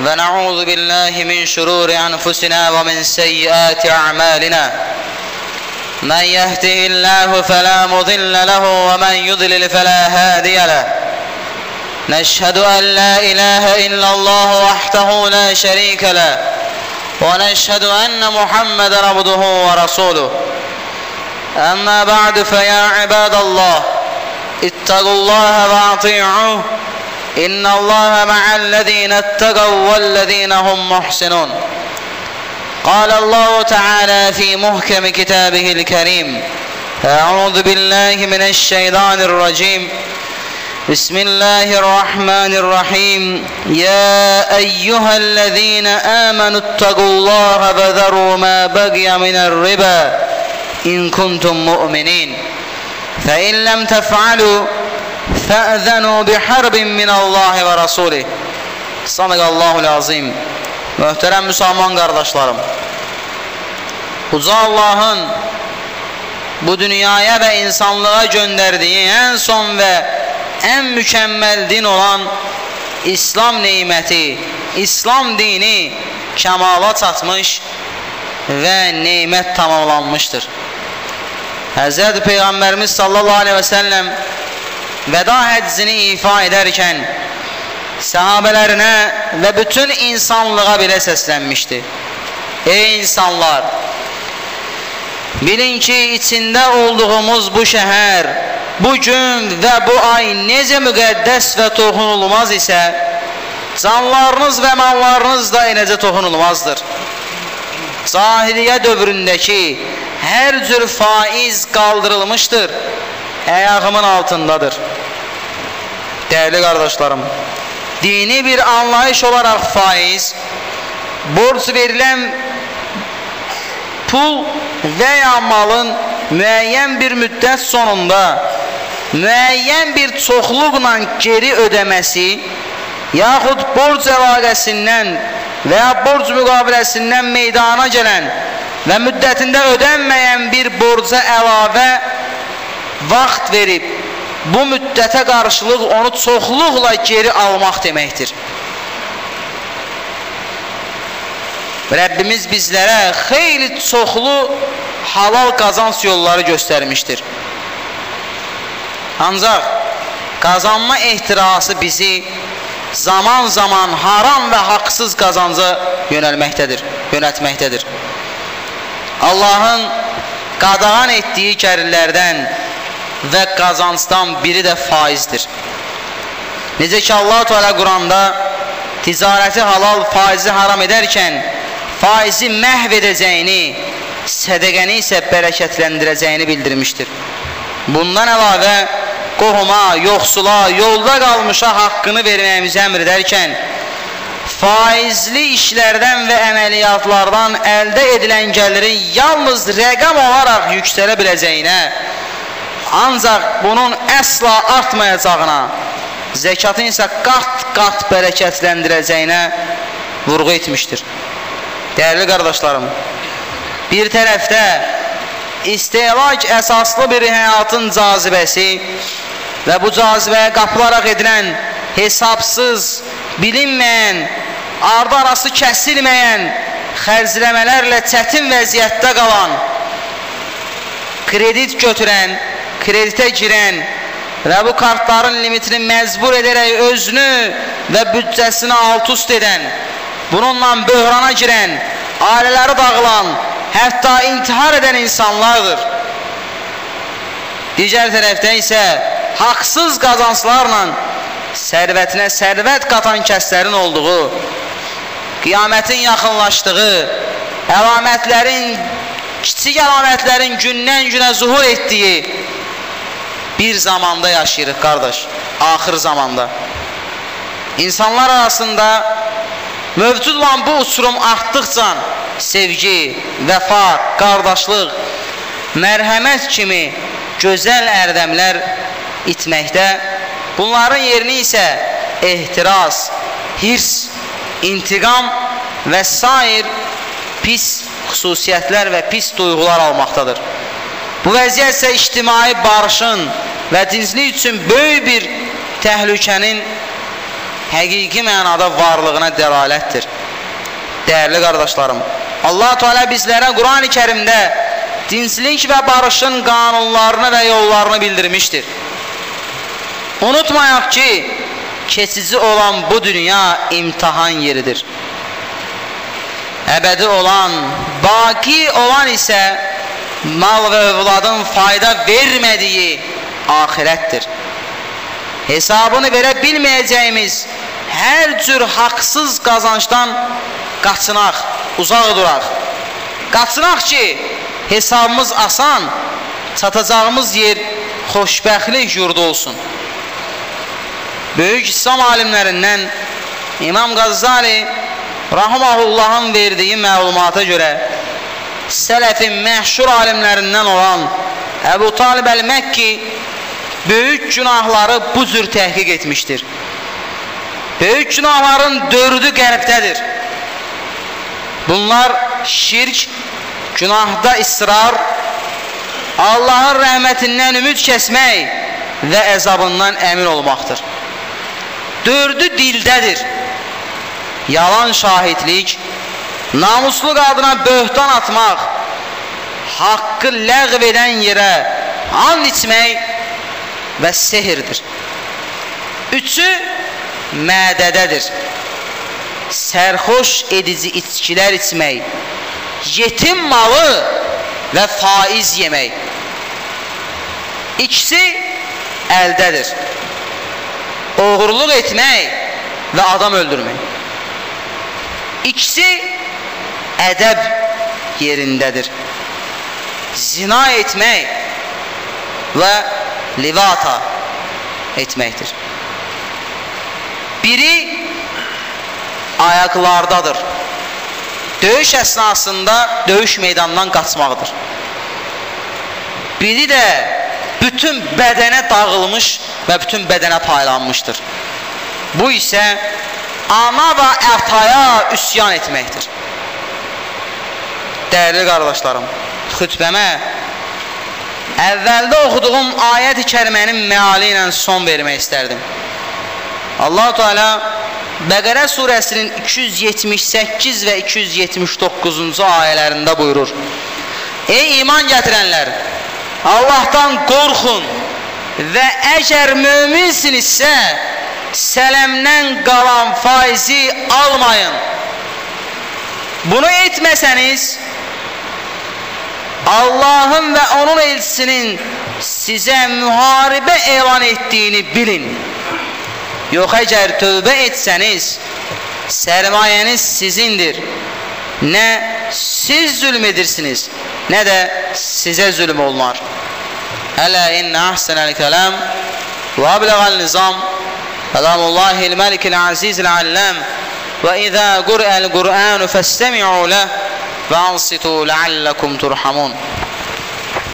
ونعوذ بالله من شرور أنفسنا ومن سيئات أعمالنا. من يهده الله فلا مضل له ومن يضلل فلا هادي له. نشهد أن لا إله إلا الله وحده لا شريك له. ونشهد أن محمد عبده ورسوله. أما بعد فيا عباد الله اتقوا الله وأطيعوه إن الله مع الذين اتقوا والذين هم محسنون. قال الله تعالى في محكم كتابه الكريم أعوذ بالله من الشيطان الرجيم. بسم الله الرحمن الرحيم. يا أيها الذين آمنوا اتقوا الله وذروا ما بقي من الربا إن كنتم مؤمنين. فإن لم تفعلوا Fəəzənu bi hərbin minəllahi və rasulih. Sadəqallahu lazim. Möhtərəm müsəlman qardaşlarım. Uca Allahın bu dünyaya və insanlığa göndərdiyi ən son və ən mükəmməl din olan İslam neyməti, İslam dini kəmala çatmış və neymət tamamlanmışdır. Həzrət Peyğəmbərimiz sallallahu aleyhi və səlləm vəda həccini ifa edərkən səhabələrinə və bütün insanlığa belə səslənmişdi. Ey insanlar! Bilin ki, içində olduğumuz bu şəhər, bu gün və bu ay necə müqəddəs və toxunulmaz isə, canlarınız və mallarınız da eləcə toxunulmazdır. Cahiliyyə dövründəki hər cür faiz qaldırılmışdır, əyağımın altındadır. Dəyərli qardaşlarım, dini bir anlayış olaraq faiz, borc verilən pul və ya malın müəyyən bir müddət sonunda müəyyən bir çoxluqla geri ödəməsi yaxud borc əlaqəsindən və ya borc müqaviləsindən meydana gələn və müddətində ödənməyən bir borca əlavə vaxt verib bu müddətə qarşılıq onu çoxluqla geri almaq deməkdir. Rəbbimiz bizlərə xeyli çoxlu halal qazanc yolları göstərmişdir. Ancaq qazanma ehtirası bizi zaman-zaman haram və haqsız qazanca yönəlməkdədir, yönətməkdədir. Allahın qadağan etdiyi gərillərdən və qazancdan biri də faizdir. Necə ki, Allah-u Teala Quranda ticarəti halal, faizi haram edərkən faizi məhv edəcəyini, sədəqəni isə bərəkətləndirəcəyini bildirmişdir. Bundan əlavə, qohuma, yoxsula, yolda qalmışa haqqını verməyimizi əmr edərkən, faizli işlərdən və əməliyyatlardan əldə edilən gəlirin yalnız rəqam olaraq yüksələ biləcəyinə, ancaq bunun əsla artmayacağına, zəkatın isə qat-qat bərəkətləndirəcəyinə vurğu etmişdir. Dəyərli qardaşlarım, bir tərəfdə istehlak əsaslı bir həyatın cazibəsi və bu cazibəyə qapılaraq edilən hesabsız, bilinməyən, ardı arası kəsilməyən xərcləmələrlə çətin vəziyyətdə qalan, kredit götürən, kreditə girən və bu kartların limitini məcbur edərək özünü və büdcəsini alt-üst edən, bununla böhrana girən, ailələri dağılan, hətta intihar edən insanlardır. Digər tərəfdə isə haqsız qazanclarla sərvətinə sərvət qatan kəslərin olduğu, qiyamətin yaxınlaşdığı, əlamətlərin, kiçik əlamətlərin gündən günə zuhur etdiyi bir zamanda yaşayırıq, qardaş, axır zamanda. İnsanlar arasında mövcud olan bu uçurum artdıqca sevgi, vəfa, qardaşlıq, mərhəmət kimi gözəl ərdəmlər itməkdə, bunların yerini isə ehtiras, hirs, intiqam və sair pis xüsusiyyətlər və pis duyğular almaqdadır. Bu vəziyyət isə ictimai barışın və dinslik üçün böyük bir təhlükənin həqiqi mənada varlığına dəlalətdir. Dəyərli qardaşlarım, Allah Teala bizlərə Qurani Kərimdə dinslik və barışın qanunlarını və yollarını bildirmişdir. Unutmayaq ki, keçici olan bu dünya imtihan yeridir. Əbədi olan, baki olan isə mal və övladın fayda vermədiyi axirətdir. Hesabını verə bilməyəcəyimiz hər cür haqsız qazancdan qaçınaq, uzaq duraq. Qaçınaq ki, hesabımız asan, çatacağımız yer xoşbəxtlik yurdu olsun. Böyük İslam alimlərindən İmam Qazzali Rahimahullahın verdiyi məlumata görə sələfin məşhur alimlərindən olan Əbu Talib Əl-Məkki böyük günahları bu cür təhqiq etmişdir. Böyük günahların dördü qəlbdədir. Bunlar şirk, günahda israr, Allahın rəhmətindən ümid kəsmək və əzabından əmin olmaqdır. Dördü dildədir. Yalan şahidlik, namuslu qadına böhtan atmaq, haqqı ləğv edən yerə and içmək və sehirdir. Üçü mədədədir. Sərxoş edici içkilər içmək, yetim malı və faiz yemək. İkisi əldədir oğurluq etmək və adam öldürmək. İkisi ədəb yerindədir. Zina etmək və livata etməkdir. Biri ayaqlardadır. Döyüş əsnasında döyüş meydanından qaçmaqdır. Biri də bütün bədənə dağılmış və bütün bədənə paylanmışdır. Bu isə ana və ətaya üsyan etməkdir. Dəyərli qardaşlarım, xütbəmə əvvəldə oxuduğum ayət-i kərimənin məali ilə son vermək istərdim. Allah Teala Bəqərə surəsinin 278 və 279-cu ayələrində buyurur. Ey iman gətirənlər, Allahdan qorxun və əgər möminsinizsə, sələmdən qalan faizi almayın. Bunu etməsəniz, Allah'ın ve onun elçisinin size müharibe elan ettiğini bilin. Yok eğer tövbe etseniz sermayeniz sizindir. Ne siz zulmedirsiniz ne de size zulüm olunar. Ela inne ahsenel kelam ve ablegal nizam kelamullahil melikil azizil allam ve izâ gur'el gur'anu festemi'u leh فأنصتوا لعلكم ترحمون.